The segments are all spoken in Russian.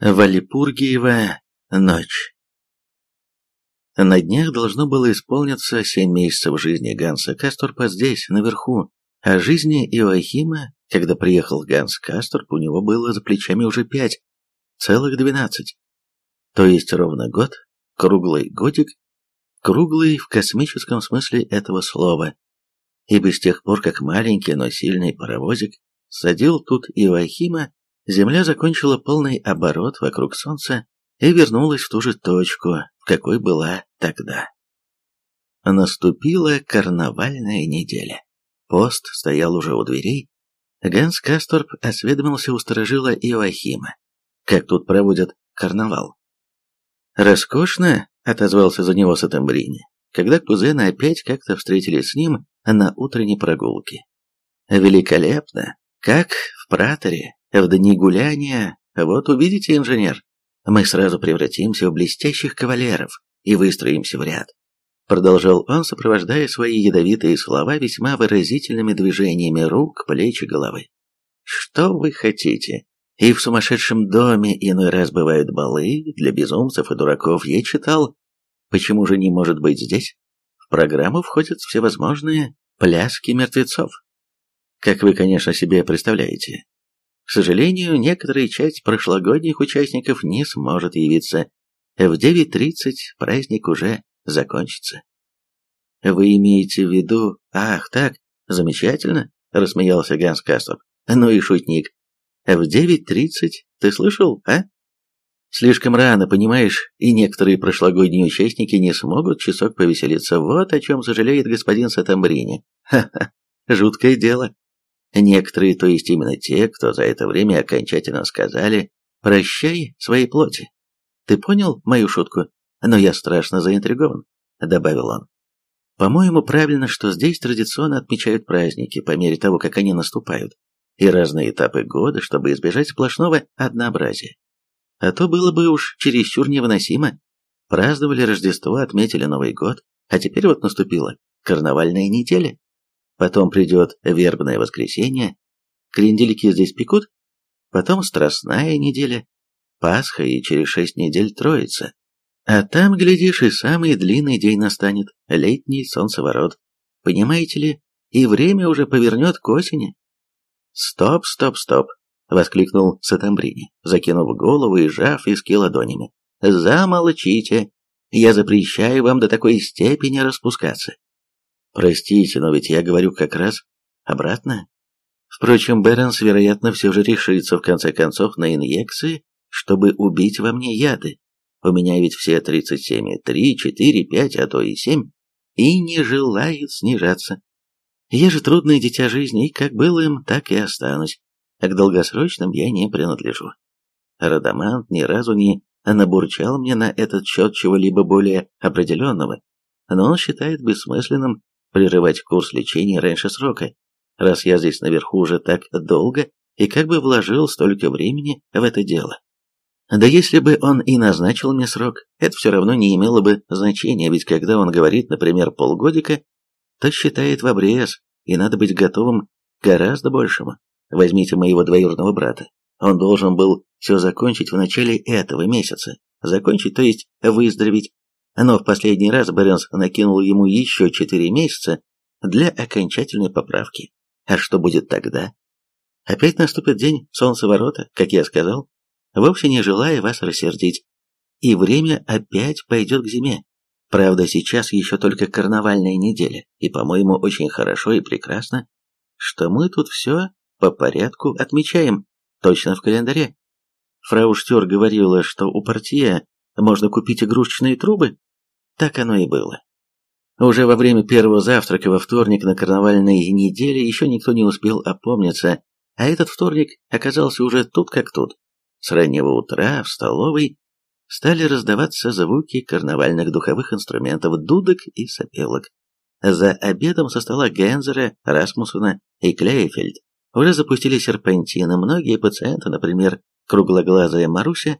Валипургиева ночь. На днях должно было исполниться семь месяцев жизни Ганса Касторпа здесь, наверху, а жизни Иоахима, когда приехал Ганс Касторп, у него было за плечами уже пять, целых двенадцать. То есть ровно год, круглый годик, круглый в космическом смысле этого слова, ибо с тех пор, как маленький, но сильный паровозик садил тут Иоахима, Земля закончила полный оборот вокруг Солнца и вернулась в ту же точку, в какой была тогда. Наступила карнавальная неделя. Пост стоял уже у дверей. Ганс Касторп осведомился у сторожила Иоахима, как тут проводят карнавал. «Роскошно», — отозвался за него Сатамбрини, когда кузены опять как-то встретились с ним на утренней прогулке. «Великолепно, как в праторе, в дни гуляния, вот увидите, инженер, мы сразу превратимся в блестящих кавалеров и выстроимся в ряд. Продолжал он, сопровождая свои ядовитые слова весьма выразительными движениями рук, плеч и головы. Что вы хотите? И в сумасшедшем доме иной раз бывают балы для безумцев и дураков, я читал. Почему же не может быть здесь? В программу входят всевозможные пляски мертвецов. Как вы, конечно, себе представляете, к сожалению, некоторая часть прошлогодних участников не сможет явиться. В 9.30 праздник уже закончится. Вы имеете в виду... Ах, так, замечательно, рассмеялся Ганс Кастов. Ну и шутник. В 9.30 ты слышал, а? Слишком рано, понимаешь, и некоторые прошлогодние участники не смогут часок повеселиться. Вот о чем сожалеет господин Сатамбрини. Ха-ха, жуткое дело. Некоторые, то есть именно те, кто за это время окончательно сказали «прощай своей плоти». Ты понял мою шутку? Но я страшно заинтригован, добавил он. По-моему, правильно, что здесь традиционно отмечают праздники по мере того, как они наступают, и разные этапы года, чтобы избежать сплошного однообразия. А то было бы уж чересчур невыносимо. Праздновали Рождество, отметили Новый год, а теперь вот наступила карнавальная неделя. Потом придет вербное воскресенье, крендельки здесь пекут, потом страстная неделя, Пасха и через шесть недель Троица. А там, глядишь, и самый длинный день настанет, летний солнцеворот. Понимаете ли, и время уже повернет к осени. «Стоп, стоп, стоп!» — воскликнул Сатамбрини, закинув голову и сжав виски ладонями. «Замолчите! Я запрещаю вам до такой степени распускаться. Простите, но ведь я говорю как раз обратно. Впрочем, Бернс, вероятно, все же решится в конце концов на инъекции, чтобы убить во мне яды. У меня ведь все 37, 3, 4, 5, а то и 7, и не желают снижаться. Я же трудное дитя жизни, и как был им, так и останусь. А к долгосрочным я не принадлежу. Радамант ни разу не набурчал мне на этот счет чего-либо более определенного, но он считает бессмысленным прерывать курс лечения раньше срока, раз я здесь наверху уже так долго и как бы вложил столько времени в это дело. Да если бы он и назначил мне срок, это все равно не имело бы значения, ведь когда он говорит, например, полгодика, то считает в обрез, и надо быть готовым к гораздо большему. Возьмите моего двоюродного брата. Он должен был все закончить в начале этого месяца. Закончить, то есть выздороветь но в последний раз Бернс накинул ему еще четыре месяца для окончательной поправки. А что будет тогда? Опять наступит день солнцеворота, как я сказал, вовсе не желая вас рассердить. И время опять пойдет к зиме. Правда, сейчас еще только карнавальная неделя, и, по-моему, очень хорошо и прекрасно, что мы тут все по порядку отмечаем, точно в календаре. Фрау Штер говорила, что у партия можно купить игрушечные трубы, так оно и было. Уже во время первого завтрака во вторник на карнавальной неделе еще никто не успел опомниться, а этот вторник оказался уже тут как тут. С раннего утра в столовой стали раздаваться звуки карнавальных духовых инструментов, дудок и сопелок. За обедом со стола Гензера, Расмуссона и Клейфельд уже запустили серпантины. Многие пациенты, например, круглоглазая Маруся,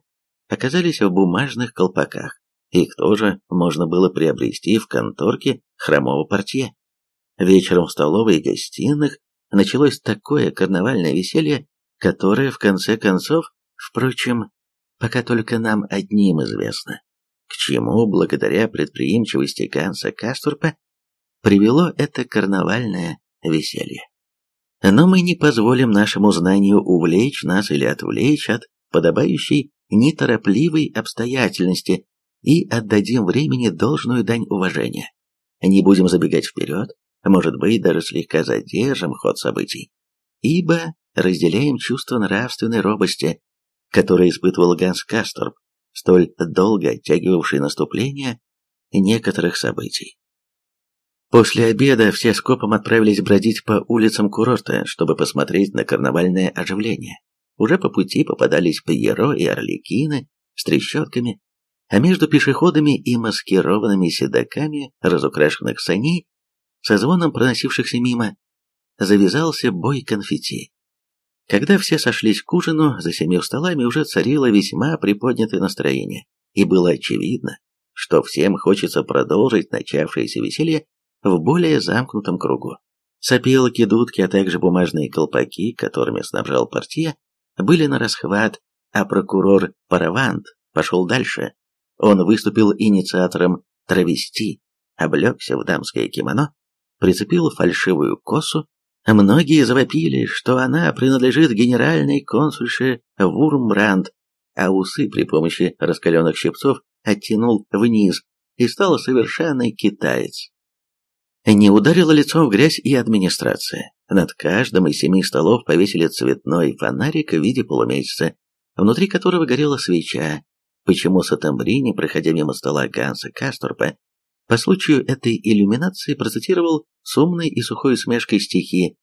оказались в бумажных колпаках. Их тоже можно было приобрести в конторке хромого портье. Вечером в столовой и гостиных началось такое карнавальное веселье, которое, в конце концов, впрочем, пока только нам одним известно, к чему, благодаря предприимчивости Ганса Касторпа, привело это карнавальное веселье. Но мы не позволим нашему знанию увлечь нас или отвлечь от подобающей неторопливой обстоятельности и отдадим времени должную дань уважения. Не будем забегать вперед, может быть, даже слегка задержим ход событий, ибо разделяем чувство нравственной робости, которое испытывал Ганс Касторб, столь долго оттягивавший наступление некоторых событий. После обеда все скопом отправились бродить по улицам курорта, чтобы посмотреть на карнавальное оживление. Уже по пути попадались Пьеро и Орликины с трещотками, а между пешеходами и маскированными седаками разукрашенных саней, со звоном проносившихся мимо, завязался бой конфетти. Когда все сошлись к ужину, за семью столами уже царило весьма приподнятое настроение, и было очевидно, что всем хочется продолжить начавшееся веселье в более замкнутом кругу. Сопелки, дудки, а также бумажные колпаки, которыми снабжал партия, были на расхват, а прокурор Паравант пошел дальше. Он выступил инициатором травести, облегся в дамское кимоно, прицепил фальшивую косу, Многие завопили, что она принадлежит генеральной консульше Вурмбранд, а усы при помощи раскаленных щипцов оттянул вниз и стал совершенный китаец. Не ударила лицом в грязь и администрация. Над каждым из семи столов повесили цветной фонарик в виде полумесяца, внутри которого горела свеча, почему Сатамбрини, проходя мимо стола Ганса Касторпа, по случаю этой иллюминации процитировал с умной и сухой усмешкой стихи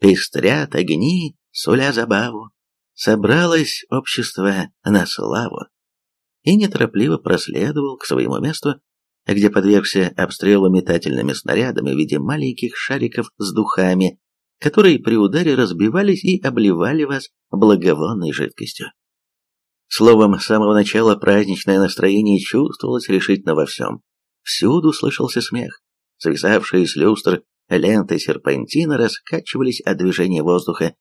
«Пестрят огни, суля забаву, собралось общество на славу» и неторопливо проследовал к своему месту, где подвергся обстрелу метательными снарядами в виде маленьких шариков с духами, которые при ударе разбивались и обливали вас благовонной жидкостью. Словом, с самого начала праздничное настроение чувствовалось решительно во всем. Всюду слышался смех. Свисавшие с люстр ленты серпантина раскачивались от движения воздуха.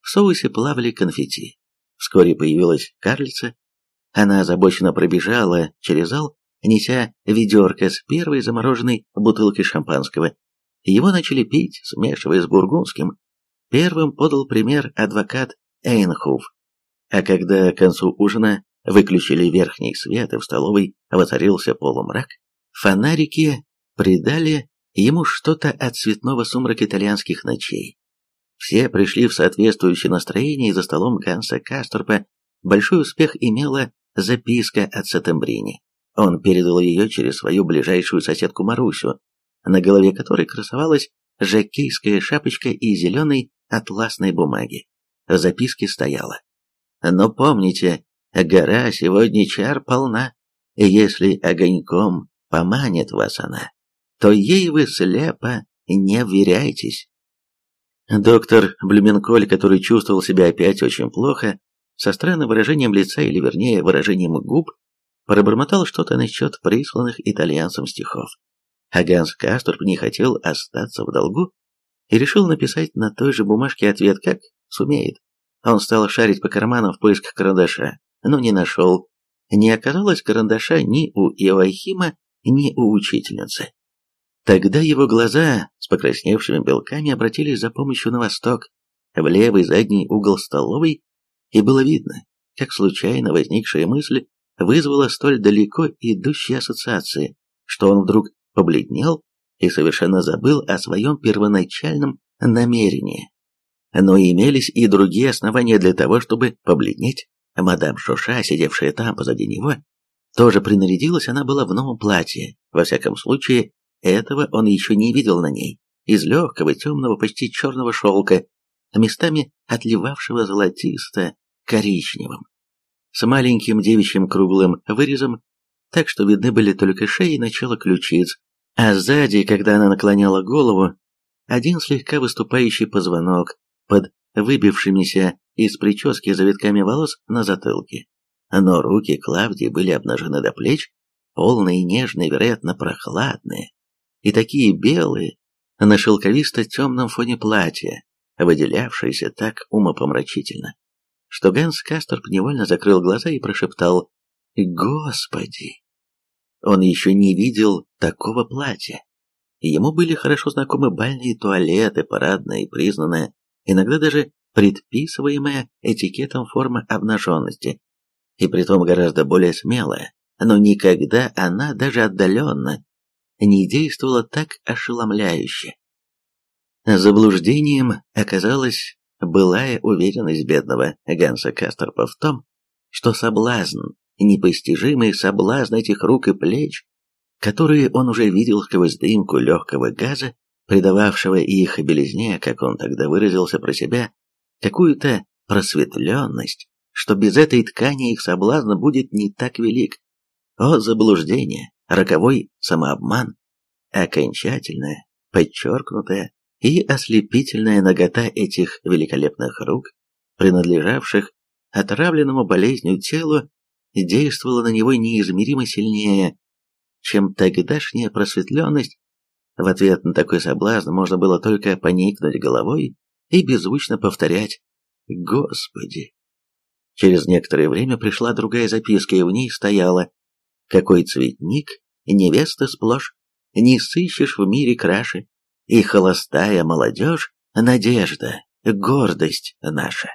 В соусе плавали конфетти. Вскоре появилась карлица. Она озабоченно пробежала через зал, неся ведерко с первой замороженной бутылкой шампанского. Его начали пить, смешивая с бургундским. Первым подал пример адвокат Эйнхуф. А когда к концу ужина выключили верхний свет и в столовой воцарился полумрак, Фонарики придали ему что-то от цветного сумрака итальянских ночей. Все пришли в соответствующее настроение, и за столом Ганса Касторпа большой успех имела записка от Сатембрини. Он передал ее через свою ближайшую соседку Марусю, на голове которой красовалась жакейская шапочка из зеленой атласной бумаги. В записке стояло «Но помните, гора сегодня чар полна, если огоньком поманит вас она, то ей вы слепо не вверяйтесь. Доктор Блюменколь, который чувствовал себя опять очень плохо, со странным выражением лица, или вернее выражением губ, пробормотал что-то насчет присланных итальянцам стихов. А Ганс Касторп не хотел остаться в долгу и решил написать на той же бумажке ответ, как сумеет. Он стал шарить по карманам в поисках карандаша, но не нашел. Не оказалось карандаша ни у Иоахима, ни у учительницы. Тогда его глаза с покрасневшими белками обратились за помощью на восток, в левый задний угол столовой, и было видно, как случайно возникшая мысль вызвала столь далеко идущие ассоциации, что он вдруг побледнел и совершенно забыл о своем первоначальном намерении. Но имелись и другие основания для того, чтобы побледнеть. Мадам Шоша, сидевшая там позади него, тоже принарядилась она была в новом платье, во всяком случае, этого он еще не видел на ней, из легкого, темного, почти черного шелка, местами отливавшего золотисто-коричневым, с маленьким девичьим круглым вырезом, так что видны были только шеи и начало ключиц, а сзади, когда она наклоняла голову, один слегка выступающий позвонок под выбившимися из прически завитками волос на затылке но руки Клавдии были обнажены до плеч, полные, нежные, вероятно, прохладные, и такие белые, на шелковисто-темном фоне платья, выделявшиеся так умопомрачительно. что Ганс Касторп невольно закрыл глаза и прошептал «Господи!». Он еще не видел такого платья. Ему были хорошо знакомы бальные туалеты, парадная и признанная, иногда даже предписываемая этикетом форма обнаженности, и притом гораздо более смелая, но никогда она даже отдаленно не действовала так ошеломляюще. Заблуждением оказалась былая уверенность бедного Ганса Кастерпа в том, что соблазн, непостижимый соблазн этих рук и плеч, которые он уже видел сквозь дымку легкого газа, придававшего их белизне, как он тогда выразился про себя, какую-то просветленность, что без этой ткани их соблазн будет не так велик. О, заблуждение, роковой самообман, окончательная, подчеркнутая и ослепительная нагота этих великолепных рук, принадлежавших отравленному болезнью телу, действовала на него неизмеримо сильнее, чем тогдашняя просветленность. В ответ на такой соблазн можно было только поникнуть головой и беззвучно повторять «Господи!». Через некоторое время пришла другая записка, и в ней стояла «Какой цветник, невеста сплошь, не сыщешь в мире краши, и холостая молодежь — надежда, гордость наша».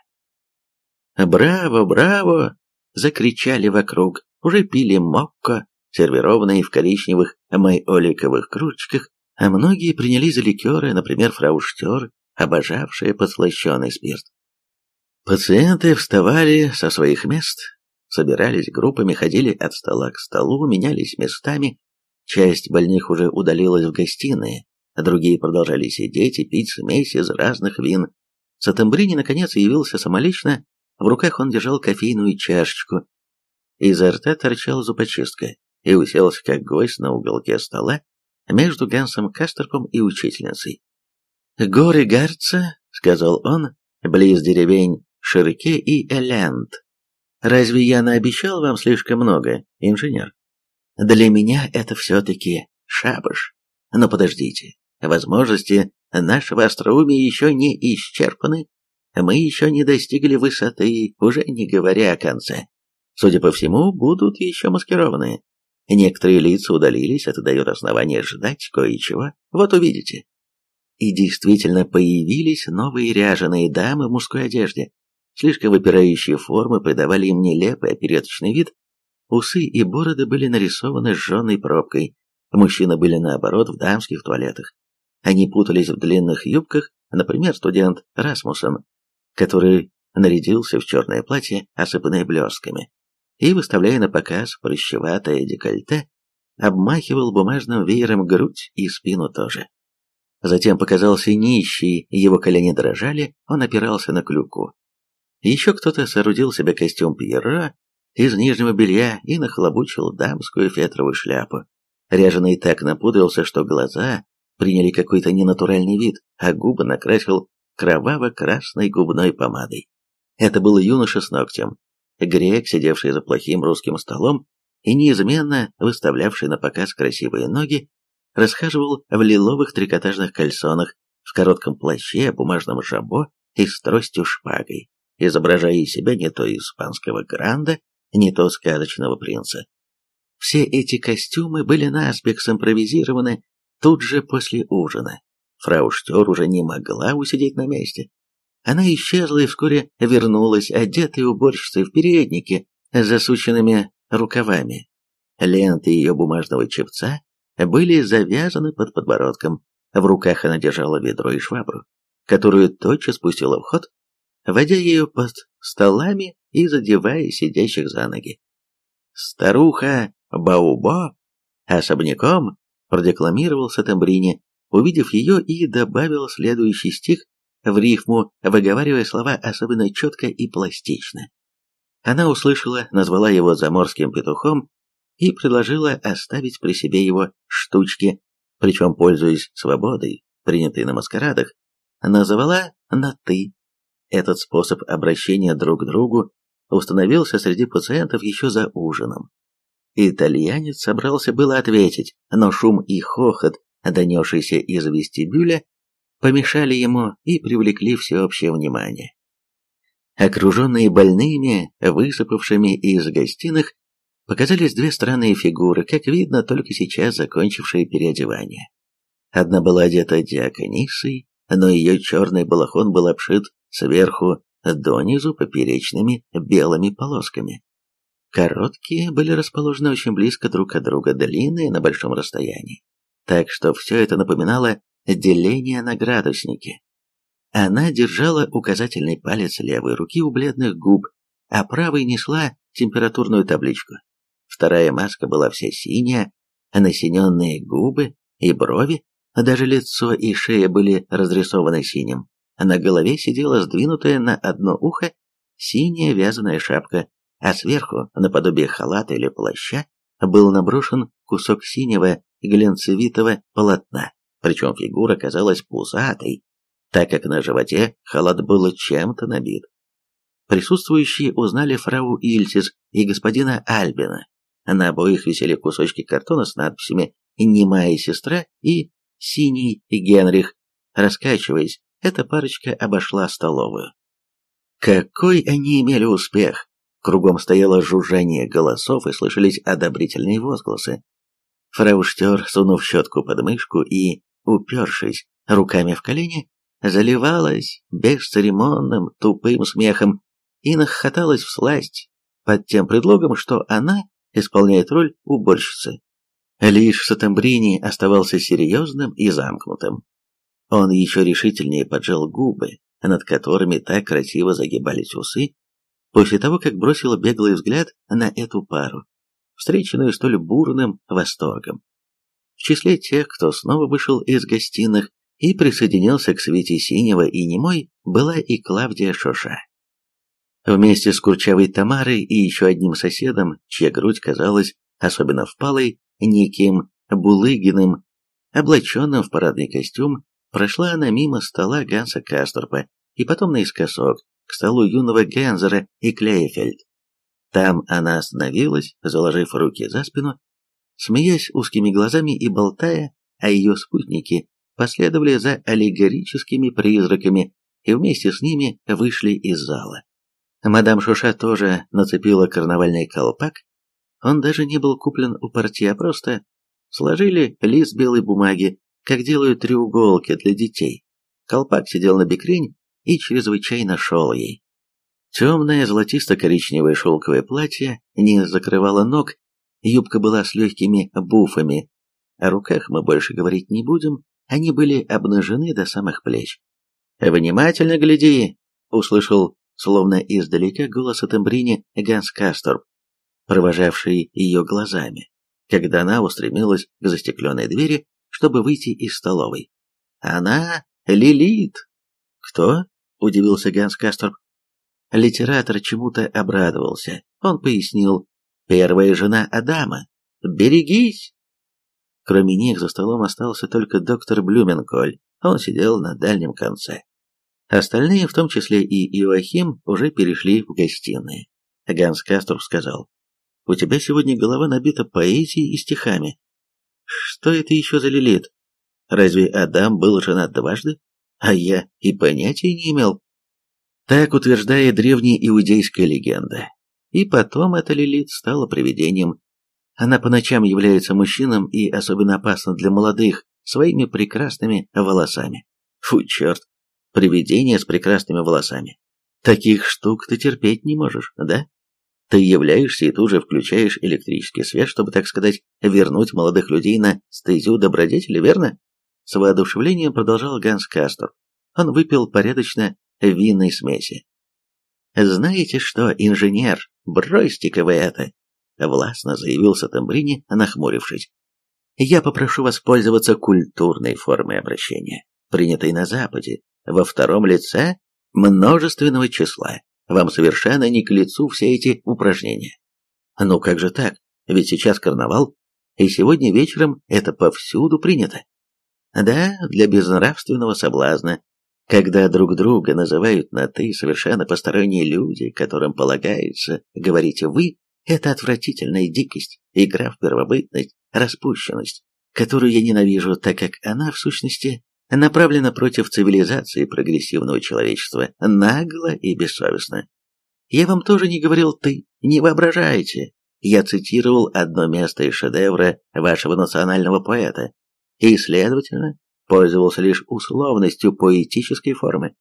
«Браво, браво!» — закричали вокруг, уже пили мокко, сервированные в коричневых майоликовых кружечках, многие принялись за ликеры, например, фрау Штер, обожавшая подслащенный спирт. Пациенты вставали со своих мест, собирались группами, ходили от стола к столу, менялись местами, часть больных уже удалилась в гостиные, а другие продолжали сидеть и пить смесь из разных вин. Сатамбрини, наконец, явился самолично, в руках он держал кофейную чашечку. Изо рта торчала зубочистка, и уселся как гость на уголке стола между Гансом Кастерпом и учительницей. «Горы Гарца», — сказал он, — «близ деревень Ширке и Эленд. Разве я наобещал вам слишком много, инженер? Для меня это все-таки шабаш. Но подождите, возможности нашего остроумия еще не исчерпаны, мы еще не достигли высоты, уже не говоря о конце. Судя по всему, будут еще маскированные. Некоторые лица удалились, это дает основание ждать кое-чего. Вот увидите. И действительно появились новые ряженые дамы в мужской одежде. Слишком выпирающие формы придавали им нелепый опереточный вид. Усы и бороды были нарисованы сжженной пробкой. Мужчины были, наоборот, в дамских туалетах. Они путались в длинных юбках, например, студент Расмуссен, который нарядился в черное платье, осыпанное блестками и, выставляя на показ прыщеватое декольте, обмахивал бумажным веером грудь и спину тоже. Затем показался нищий, его колени дрожали, он опирался на клюку. Еще кто-то соорудил себе костюм Пьера из нижнего белья и нахлобучил дамскую фетровую шляпу. Ряженый так напудрился, что глаза приняли какой-то ненатуральный вид, а губы накрасил кроваво-красной губной помадой. Это был юноша с ногтем, Грек, сидевший за плохим русским столом и неизменно выставлявший на показ красивые ноги, расхаживал в лиловых трикотажных кальсонах, в коротком плаще, бумажном жабо и с тростью шпагой, изображая из себя не то испанского гранда, не то сказочного принца. Все эти костюмы были наспех симпровизированы тут же после ужина. Фрау Штер уже не могла усидеть на месте. Она исчезла и вскоре вернулась, одетая уборщицей в переднике с засученными рукавами. Ленты ее бумажного чепца были завязаны под подбородком. В руках она держала ведро и швабру, которую тотчас спустила в ход, водя ее под столами и задевая сидящих за ноги. «Старуха Баубо особняком!» продекламировал Сатамбрини, увидев ее и добавил следующий стих в рифму, выговаривая слова особенно четко и пластично. Она услышала, назвала его заморским петухом и предложила оставить при себе его штучки, причем, пользуясь свободой, принятой на маскарадах, назвала на «ты». Этот способ обращения друг к другу установился среди пациентов еще за ужином. Итальянец собрался было ответить, но шум и хохот, донесшийся из вестибюля, помешали ему и привлекли всеобщее внимание. Окруженные больными, высыпавшими из гостиных, показались две странные фигуры, как видно, только сейчас закончившие переодевание. Одна была одета диаконисой, но ее черный балахон был обшит сверху донизу поперечными белыми полосками. Короткие были расположены очень близко друг от друга, длинные на большом расстоянии. Так что все это напоминало деление на градусники. Она держала указательный палец левой руки у бледных губ, а правой несла температурную табличку. Вторая маска была вся синяя, а насиненные губы и брови, даже лицо и шея были разрисованы синим. На голове сидела сдвинутая на одно ухо синяя вязаная шапка, а сверху, наподобие халата или плаща, был наброшен кусок синего глянцевитого полотна, причем фигура казалась пузатой, так как на животе халат был чем-то набит. Присутствующие узнали фрау Ильсис и господина Альбина. На обоих висели кусочки картона с надписями «Немая сестра» и «Синий Генрих». Раскачиваясь, эта парочка обошла столовую. Какой они имели успех! Кругом стояло жужжание голосов и слышались одобрительные возгласы. Фрау Штер, сунув щетку под мышку и, упершись руками в колени, заливалась бесцеремонным тупым смехом и нахохоталась в сласть под тем предлогом, что она исполняет роль уборщицы. Лишь Сатамбрини оставался серьезным и замкнутым. Он еще решительнее поджал губы, над которыми так красиво загибались усы, после того, как бросил беглый взгляд на эту пару, встреченную столь бурным восторгом. В числе тех, кто снова вышел из гостиных и присоединился к Свете Синего и Немой, была и Клавдия Шоша. Вместе с Курчавой Тамарой и еще одним соседом, чья грудь казалась особенно впалой, неким Булыгиным, облаченным в парадный костюм, прошла она мимо стола Ганса Касторпа и потом наискосок, к столу юного Гензера и Клейфельд. Там она остановилась, заложив руки за спину, смеясь узкими глазами и болтая, а ее спутники последовали за аллегорическими призраками и вместе с ними вышли из зала. Мадам Шуша тоже нацепила карнавальный колпак. Он даже не был куплен у партии, а просто сложили лист белой бумаги, как делают треуголки для детей. Колпак сидел на бекрень и чрезвычайно шел ей. Темное золотисто-коричневое шелковое платье не закрывало ног, юбка была с легкими буфами. О руках мы больше говорить не будем, они были обнажены до самых плеч. «Внимательно гляди!» — услышал словно издалека голос от Эмбрини Ганс Касторп, провожавший ее глазами, когда она устремилась к застекленной двери, чтобы выйти из столовой. «Она Лилит!» «Кто?» — удивился Ганс Касторп. Литератор чему-то обрадовался. Он пояснил, «Первая жена Адама. Берегись!» Кроме них за столом остался только доктор Блюменколь. Он сидел на дальнем конце. Остальные, в том числе и Иоахим, уже перешли в гостиные. Ганс Касторф сказал, «У тебя сегодня голова набита поэзией и стихами. Что это еще за лилит? Разве Адам был женат дважды? А я и понятия не имел». Так утверждает древняя иудейская легенда. И потом эта лилит стала привидением. Она по ночам является мужчинам и особенно опасна для молодых, своими прекрасными волосами. Фу, черт, привидение с прекрасными волосами. Таких штук ты терпеть не можешь, да? Ты являешься и тут же включаешь электрический свет, чтобы, так сказать, вернуть молодых людей на стезю добродетели, верно? С воодушевлением продолжал Ганс Кастор. Он выпил порядочно винной смеси. «Знаете что, инженер, бросьте-ка вы это!» Властно заявил Сатамбрини, нахмурившись. «Я попрошу воспользоваться культурной формой обращения, принятой на Западе, во втором лице множественного числа. Вам совершенно не к лицу все эти упражнения. Ну как же так? Ведь сейчас карнавал, и сегодня вечером это повсюду принято. Да, для безнравственного соблазна, когда друг друга называют на «ты» совершенно посторонние люди, которым полагается говорить «вы», это отвратительная дикость, игра в первобытность, распущенность, которую я ненавижу, так как она, в сущности, направлена против цивилизации прогрессивного человечества, нагло и бессовестно. Я вам тоже не говорил «ты», не воображайте. Я цитировал одно место из шедевра вашего национального поэта, и, следовательно, пользовался лишь условностью поэтической формы.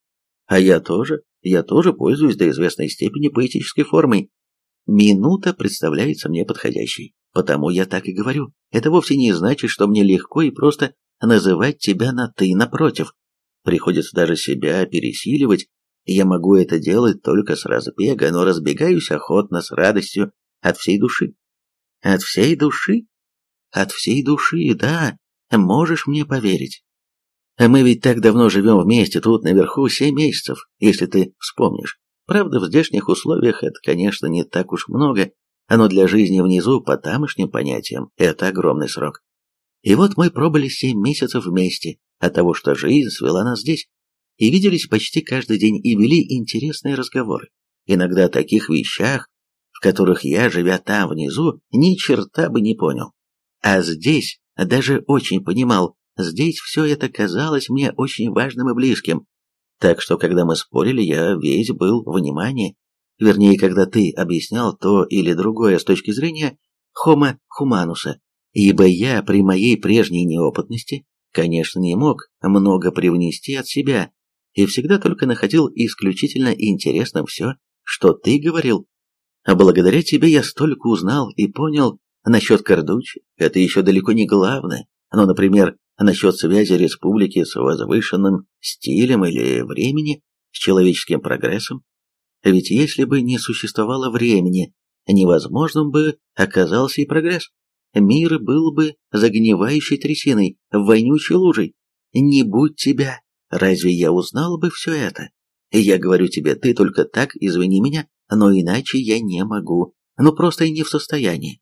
А я тоже, я тоже пользуюсь до известной степени поэтической формой. Минута представляется мне подходящей, потому я так и говорю. Это вовсе не значит, что мне легко и просто называть тебя на «ты» напротив. Приходится даже себя пересиливать. Я могу это делать только с разбега, но разбегаюсь охотно, с радостью, от всей души. От всей души? От всей души, да, можешь мне поверить. А мы ведь так давно живем вместе, тут наверху семь месяцев, если ты вспомнишь. Правда, в здешних условиях это, конечно, не так уж много, но для жизни внизу, по тамошним понятиям, это огромный срок. И вот мы пробыли семь месяцев вместе, от того, что жизнь свела нас здесь, и виделись почти каждый день и вели интересные разговоры. Иногда о таких вещах, в которых я, живя там внизу, ни черта бы не понял. А здесь даже очень понимал, Здесь все это казалось мне очень важным и близким. Так что, когда мы спорили, я весь был внимание. Вернее, когда ты объяснял то или другое с точки зрения хома хумануса. Ибо я при моей прежней неопытности, конечно, не мог много привнести от себя, и всегда только находил исключительно интересным все, что ты говорил. А благодаря тебе я столько узнал и понял насчет Кардучи. Это еще далеко не главное. Но, например, насчет связи республики с возвышенным стилем или времени с человеческим прогрессом. Ведь если бы не существовало времени, невозможным бы оказался и прогресс. Мир был бы загнивающей трясиной, вонючей лужей. Не будь тебя, разве я узнал бы все это? Я говорю тебе, ты только так, извини меня, но иначе я не могу, ну просто и не в состоянии.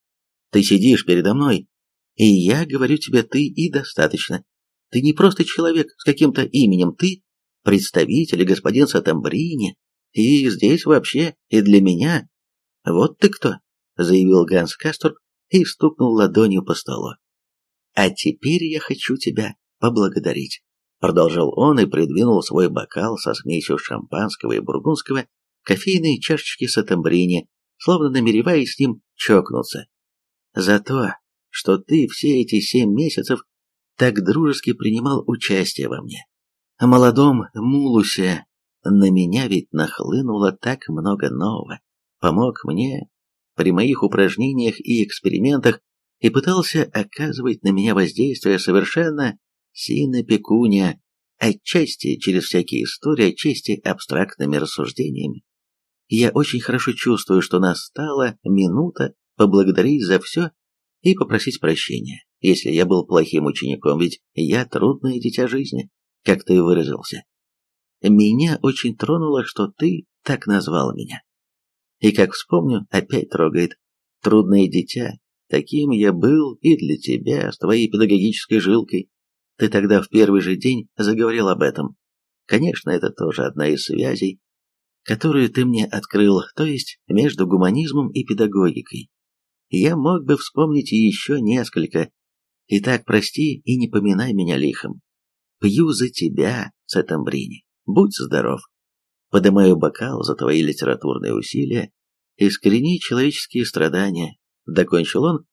Ты сидишь передо мной, и я говорю тебе ты и достаточно. Ты не просто человек с каким-то именем, ты представитель господин Сатамбрини, и здесь вообще и для меня. Вот ты кто, заявил Ганс Кастор и стукнул ладонью по столу. А теперь я хочу тебя поблагодарить. Продолжал он и придвинул свой бокал со смесью шампанского и бургундского кофейные чашечки Сатамбрини, словно намереваясь с ним чокнуться. За то, что ты все эти семь месяцев так дружески принимал участие во мне. Молодом Мулусе на меня ведь нахлынуло так много нового. Помог мне при моих упражнениях и экспериментах и пытался оказывать на меня воздействие совершенно сине пекуния, отчасти через всякие истории, отчасти абстрактными рассуждениями. Я очень хорошо чувствую, что настала минута поблагодарить за все и попросить прощения, если я был плохим учеником, ведь я трудное дитя жизни, как ты выразился. Меня очень тронуло, что ты так назвал меня. И как вспомню, опять трогает. Трудное дитя, таким я был и для тебя, с твоей педагогической жилкой. Ты тогда в первый же день заговорил об этом. Конечно, это тоже одна из связей, которую ты мне открыл, то есть между гуманизмом и педагогикой. Я мог бы вспомнить еще несколько. Итак, прости и не поминай меня лихом. Пью за тебя, Сатамбрини. Будь здоров. Подымаю бокал за твои литературные усилия. Искрени человеческие страдания. Докончил он,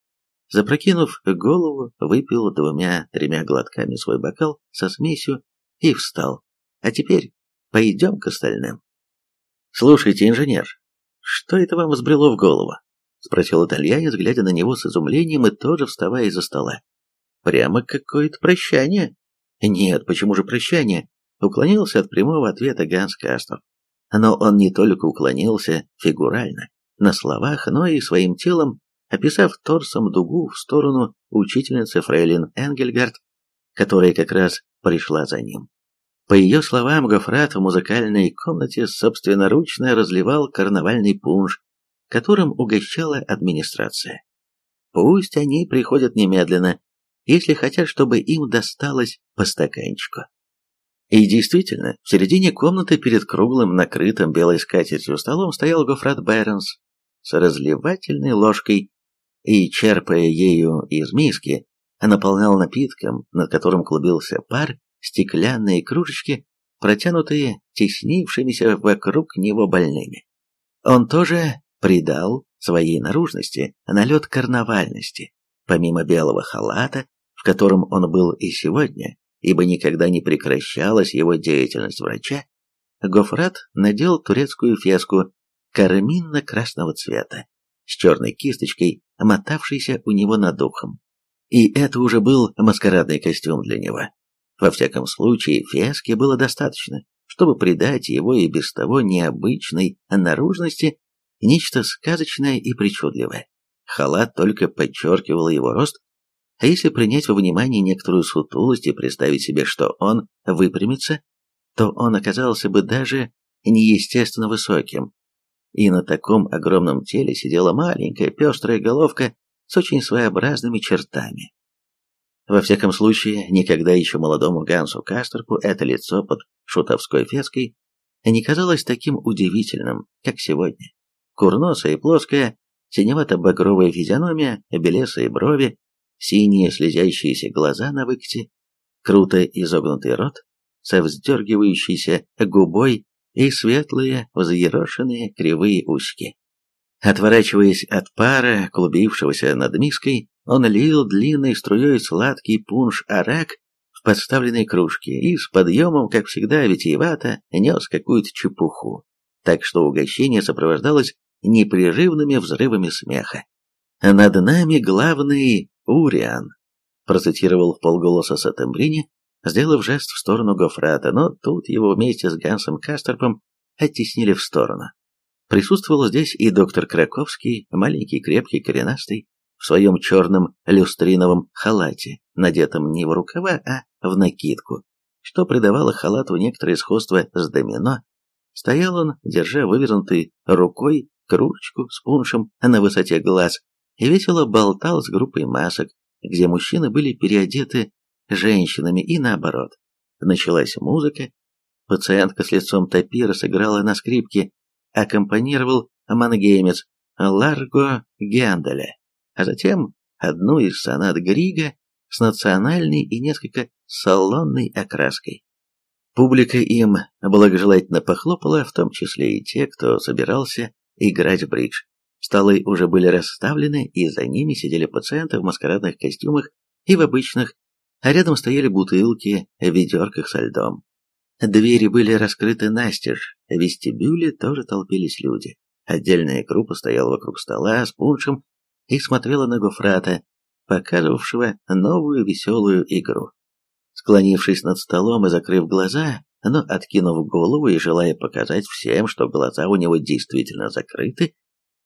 запрокинув голову, выпил двумя-тремя глотками свой бокал со смесью и встал. А теперь пойдем к остальным. Слушайте, инженер, что это вам взбрело в голову? Спросил итальянец, глядя на него с изумлением и тоже вставая из-за стола. Прямо какое-то прощание. Нет, почему же прощание? Уклонился от прямого ответа Ганс Кастов. Но он не только уклонился фигурально, на словах, но и своим телом, описав торсом дугу в сторону учительницы Фрейлин Энгельгард, которая как раз пришла за ним. По ее словам, Гофрат в музыкальной комнате собственноручно разливал карнавальный пунш, которым угощала администрация. Пусть они приходят немедленно, если хотят, чтобы им досталось по стаканчику. И действительно, в середине комнаты перед круглым, накрытым белой скатертью столом стоял Гофрат Байронс с разливательной ложкой и, черпая ею из миски, наполнял напитком, над которым клубился пар, стеклянные кружечки, протянутые теснившимися вокруг него больными. Он тоже придал своей наружности налет карнавальности, помимо белого халата, в котором он был и сегодня, ибо никогда не прекращалась его деятельность врача, Гофрат надел турецкую феску карминно-красного цвета с черной кисточкой, мотавшейся у него над ухом. И это уже был маскарадный костюм для него. Во всяком случае, фески было достаточно, чтобы придать его и без того необычной наружности нечто сказочное и причудливое. Халат только подчеркивал его рост, а если принять во внимание некоторую сутулость и представить себе, что он выпрямится, то он оказался бы даже неестественно высоким. И на таком огромном теле сидела маленькая пестрая головка с очень своеобразными чертами. Во всяком случае, никогда еще молодому Гансу Кастерпу это лицо под шутовской феской не казалось таким удивительным, как сегодня. Курносая и плоская, синевато-багровая физиономия, белесые брови, синие слезящиеся глаза на выкате, круто изогнутый рот со вздергивающейся губой и светлые, взъерошенные кривые ушки. Отворачиваясь от пара, клубившегося над миской, он лил длинной струей сладкий пунш-арак в подставленной кружке и с подъемом, как всегда, витиевато нес какую-то чепуху, так что угощение сопровождалось непрерывными взрывами смеха. «Над нами главный Уриан», процитировал в полголоса Сатембрини, сделав жест в сторону Гофрата, но тут его вместе с Гансом Кастерпом оттеснили в сторону. Присутствовал здесь и доктор Краковский, маленький, крепкий, коренастый, в своем черном люстриновом халате, надетом не в рукава, а в накидку, что придавало халату некоторое сходство с домино. Стоял он, держа вывернутой рукой кружечку с пуншем на высоте глаз, и весело болтал с группой масок, где мужчины были переодеты женщинами и наоборот. Началась музыка, пациентка с лицом тапира сыграла на скрипке, аккомпанировал мангеймец Ларго Генделя, а затем одну из сонат Грига с национальной и несколько салонной окраской. Публика им благожелательно похлопала, в том числе и те, кто собирался играть в бридж. Столы уже были расставлены, и за ними сидели пациенты в маскарадных костюмах и в обычных, а рядом стояли бутылки в ведерках со льдом. Двери были раскрыты настежь, в вестибюле тоже толпились люди. Отдельная группа стояла вокруг стола с пуншем и смотрела на Гофрата, показывавшего новую веселую игру. Склонившись над столом и закрыв глаза, но откинув голову и желая показать всем, что глаза у него действительно закрыты,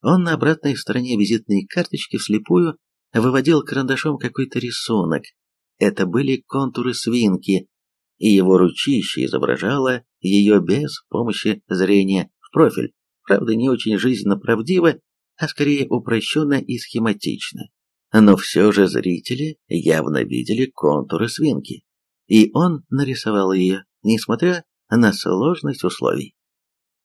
он на обратной стороне визитной карточки вслепую выводил карандашом какой-то рисунок. Это были контуры свинки, и его ручище изображало ее без помощи зрения в профиль, правда не очень жизненно правдиво, а скорее упрощенно и схематично. Но все же зрители явно видели контуры свинки, и он нарисовал ее, несмотря на сложность условий.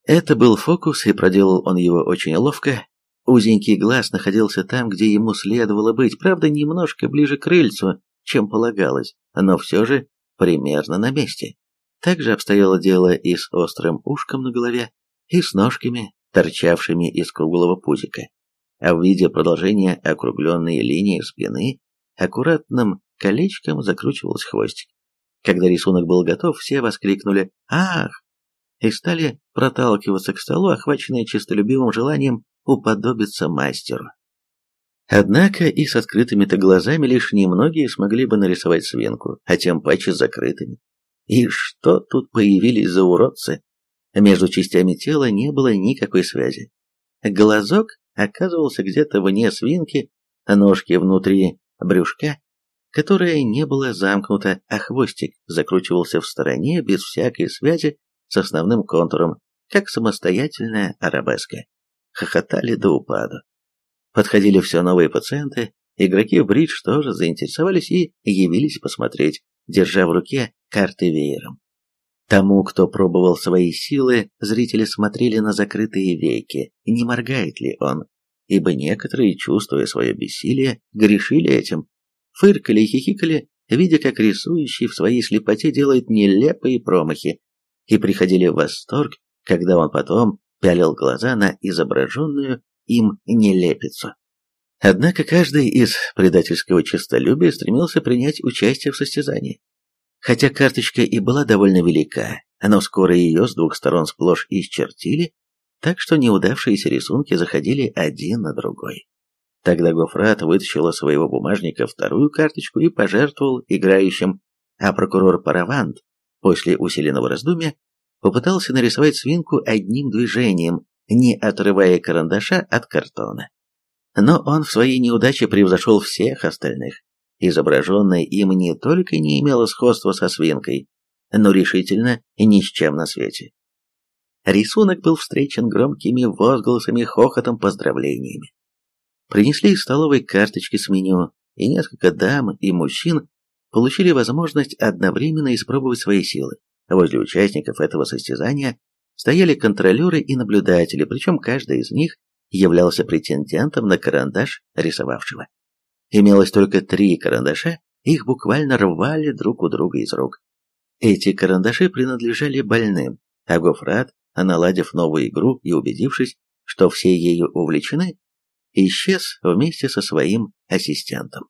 Это был фокус, и проделал он его очень ловко. Узенький глаз находился там, где ему следовало быть, правда, немножко ближе к крыльцу, чем полагалось, но все же примерно на месте. Также обстояло дело и с острым ушком на голове, и с ножками, торчавшими из круглого пузика. А в виде продолжения округленной линии спины аккуратным колечком закручивался хвостик. Когда рисунок был готов, все воскликнули «Ах!» и стали проталкиваться к столу, охваченные честолюбивым желанием уподобиться мастеру. Однако и с открытыми-то глазами лишь немногие смогли бы нарисовать свинку, а тем паче с закрытыми. И что тут появились за уродцы? Между частями тела не было никакой связи. Глазок оказывался где-то вне свинки, а ножки внутри брюшка, которое не было замкнуто, а хвостик закручивался в стороне без всякой связи с основным контуром, как самостоятельная арабеска. Хохотали до упаду. Подходили все новые пациенты, игроки в бридж тоже заинтересовались и явились посмотреть, держа в руке карты веером. Тому, кто пробовал свои силы, зрители смотрели на закрытые веки, не моргает ли он, ибо некоторые, чувствуя свое бессилие, грешили этим, фыркали и хихикали, видя, как рисующий в своей слепоте делает нелепые промахи, и приходили в восторг, когда он потом пялил глаза на изображенную им нелепицу. Однако каждый из предательского честолюбия стремился принять участие в состязании. Хотя карточка и была довольно велика, но скоро ее с двух сторон сплошь исчертили, так что неудавшиеся рисунки заходили один на другой. Тогда Гофрат вытащил из своего бумажника вторую карточку и пожертвовал играющим, а прокурор Паравант после усиленного раздумья попытался нарисовать свинку одним движением, не отрывая карандаша от картона. Но он в своей неудаче превзошел всех остальных. Изображенное им не только не имело сходства со свинкой, но решительно ни с чем на свете. Рисунок был встречен громкими возгласами, хохотом, поздравлениями. Принесли из столовой карточки с меню, и несколько дам и мужчин получили возможность одновременно испробовать свои силы. Возле участников этого состязания стояли контролеры и наблюдатели, причем каждый из них являлся претендентом на карандаш рисовавшего. Имелось только три карандаша, их буквально рвали друг у друга из рук. Эти карандаши принадлежали больным, а Гофрат, наладив новую игру и убедившись, что все ею увлечены, исчез вместе со своим ассистентом.